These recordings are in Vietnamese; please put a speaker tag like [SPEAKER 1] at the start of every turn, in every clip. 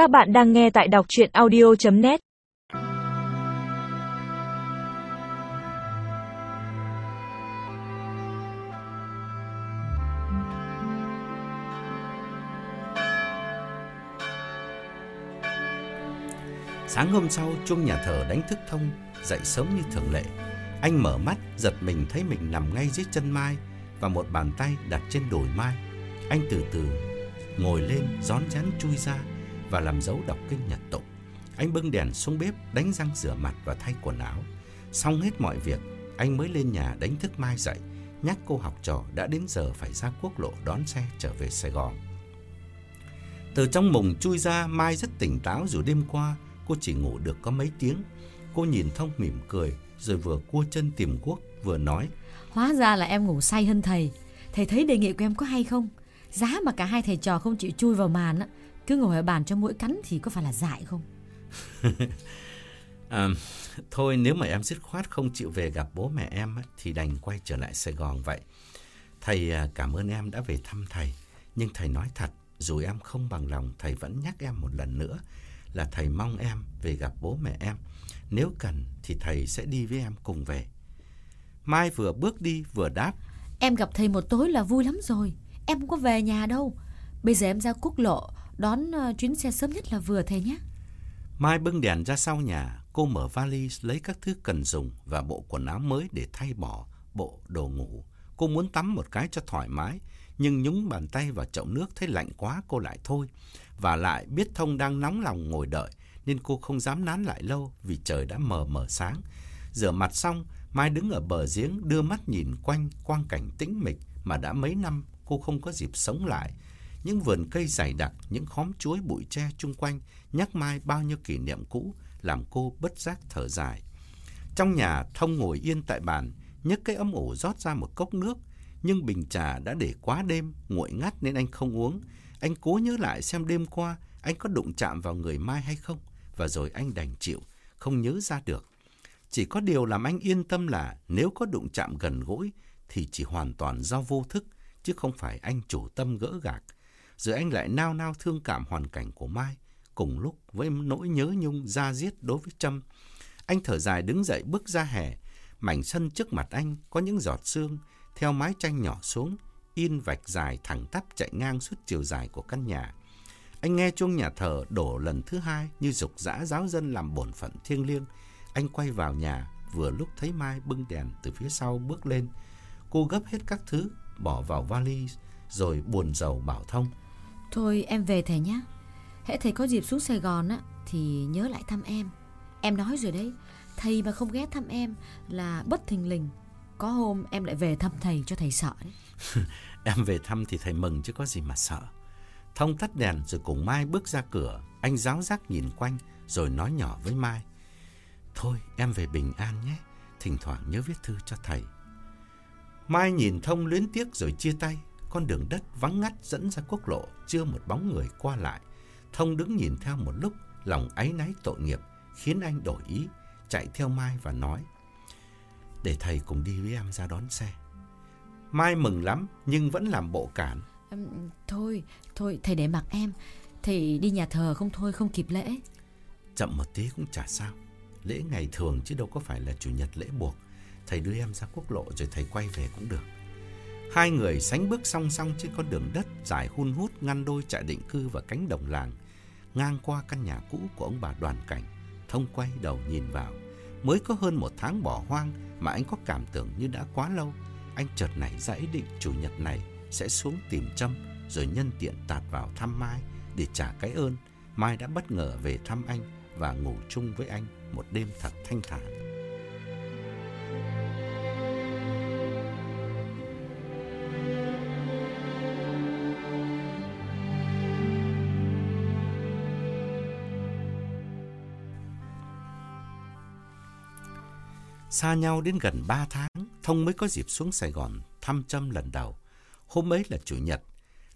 [SPEAKER 1] Các bạn đang nghe tại đọc chuyện audio.net
[SPEAKER 2] Sáng hôm sau, chuông nhà thờ đánh thức Thông, dậy sớm như thường lệ. Anh mở mắt, giật mình thấy mình nằm ngay dưới chân Mai và một bàn tay đặt trên đồi Mai. Anh từ từ ngồi lên, rón rén chui ra và làm dấu đọc kinh nhật tụng. Anh bưng đèn xuống bếp, đánh răng rửa mặt và thay quần áo. Xong hết mọi việc, anh mới lên nhà đánh thức Mai dậy, nhắc cô học trò đã đến giờ phải ra quốc lộ đón xe trở về Sài Gòn. Từ trong mùng chui ra, Mai rất tỉnh táo dù đêm qua cô chỉ ngủ được có mấy tiếng. Cô nhìn Thông mỉm cười, rồi vừa cua chân tìm quốc, vừa nói.
[SPEAKER 3] Hóa ra là em ngủ say hơn thầy. Thầy thấy đề nghị của em có hay không? Giá mà cả hai thầy trò không chịu chui vào màn á, cứ ngồi ở bàn cho mỗi cắn thì có phải là dại không?
[SPEAKER 2] à, thôi nếu mà em dứt khoát không chịu về gặp bố mẹ em thì đành quay trở lại Sài Gòn vậy. Thầy à, cảm ơn em đã về thăm thầy, nhưng thầy nói thật, dù em không bằng lòng, thầy vẫn nhắc em một lần nữa là thầy mong em về gặp bố mẹ em. Nếu cần thì thầy sẽ đi với em cùng về. Mai vừa bước đi vừa đáp.
[SPEAKER 3] Em gặp thầy một tối là vui lắm rồi. Em không có về nhà đâu. Bây giờ em ra quốc lộ, đón ờ, chuyến xe sớm nhất là vừa thế nhé.
[SPEAKER 2] Mai bưng đèn ra sau nhà, cô mở vali lấy các thứ cần dùng và bộ quần áo mới để thay bỏ bộ đồ ngủ. Cô muốn tắm một cái cho thoải mái, nhưng nhúng bàn tay vào chậu nước thấy lạnh quá cô lại thôi. Và lại biết Thông đang nóng lòng ngồi đợi, nên cô không dám nán lại lâu vì trời đã mờ mờ sáng. Rửa mặt xong, Mai đứng ở bờ giếng đưa mắt nhìn quanh quang cảnh tĩnh mịch mà đã mấy năm cô không có dịp sống lại. Những vườn cây dày đặc, những khóm chuối bụi tre chung quanh nhắc Mai bao nhiêu kỷ niệm cũ, làm cô bất giác thở dài. Trong nhà, Thông ngồi yên tại bàn, nhấc cái ấm ổ rót ra một cốc nước, nhưng bình trà đã để quá đêm, nguội ngắt nên anh không uống. Anh cố nhớ lại xem đêm qua anh có đụng chạm vào người Mai hay không, và rồi anh đành chịu, không nhớ ra được. Chỉ có điều làm anh yên tâm là nếu có đụng chạm gần gũi thì chỉ hoàn toàn do vô thức, chứ không phải anh chủ tâm gỡ gạc. Rồi anh lại nao nao thương cảm hoàn cảnh của Mai, cùng lúc với nỗi nhớ nhung ra diết đối với Trâm. Anh thở dài đứng dậy bước ra hè, mảnh sân trước mặt anh có những giọt sương theo mái tranh nhỏ xuống, in vạch dài thẳng tắp chạy ngang suốt chiều dài của căn nhà. Anh nghe chuông nhà thờ đổ lần thứ hai như dục dã giáo dân làm bổn phận thiêng liêng. Anh quay vào nhà, vừa lúc thấy Mai bưng đèn từ phía sau bước lên. Cô gấp hết các thứ, bỏ vào vali, rồi buồn rầu bảo Thông.
[SPEAKER 3] Thôi em về thầy nhé. Hễ thầy có dịp xuống Sài Gòn á, thì nhớ lại thăm em. Em nói rồi đấy, thầy mà không ghé thăm em là bất thình lình. Có hôm em lại về thăm thầy cho thầy sợ đấy.
[SPEAKER 2] em về thăm thì thầy mừng chứ có gì mà sợ. Thông tắt đèn rồi cùng Mai bước ra cửa. Anh giáo giác nhìn quanh rồi nói nhỏ với Mai. Thôi em về bình an nhé. Thỉnh thoảng nhớ viết thư cho thầy. Mai nhìn Thông luyến tiếc rồi chia tay. Con đường đất vắng ngắt dẫn ra quốc lộ, chưa một bóng người qua lại. Thông đứng nhìn theo một lúc, lòng áy náy tội nghiệp, khiến anh đổi ý, chạy theo Mai và nói. Để thầy cùng đi với em ra đón xe. Mai mừng lắm, nhưng vẫn làm bộ cản.
[SPEAKER 3] Thôi, thôi, thầy để mặc em. Thầy đi nhà thờ không thôi, không kịp lễ.
[SPEAKER 2] Chậm một tí cũng chả sao. Lễ ngày thường chứ đâu có phải là chủ nhật lễ buộc. Thầy đưa em ra quốc lộ rồi thầy quay về cũng được. Hai người sánh bước song song trên con đường đất dài hun hút ngăn đôi trại định cư và cánh đồng làng. Ngang qua căn nhà cũ của ông bà đoàn cảnh, thông quay đầu nhìn vào. Mới có hơn một tháng bỏ hoang mà anh có cảm tưởng như đã quá lâu. Anh chợt nảy ra ý định chủ nhật này sẽ xuống tìm Trâm rồi nhân tiện tạt vào thăm Mai để trả cái ơn. Mai đã bất ngờ về thăm anh và ngủ chung với anh một đêm thật thanh thản. Xa nhau đến gần 3 tháng, Thông mới có dịp xuống Sài Gòn thăm Trâm lần đầu. Hôm ấy là Chủ nhật.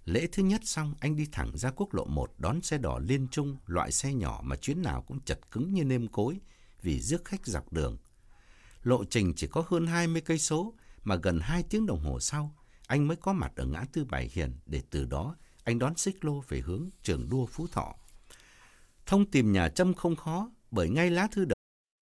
[SPEAKER 2] Lễ thứ nhất xong, anh đi thẳng ra quốc lộ 1 đón xe đỏ liên trung, loại xe nhỏ mà chuyến nào cũng chật cứng như nêm cối vì rước khách dọc đường. Lộ trình chỉ có hơn 20 cây số mà gần 2 tiếng đồng hồ sau, anh mới có mặt ở ngã tư bài Hiền để từ đó anh đón xích lô về hướng trường đua Phú Thọ. Thông tìm nhà Trâm không khó, bởi ngay lá thư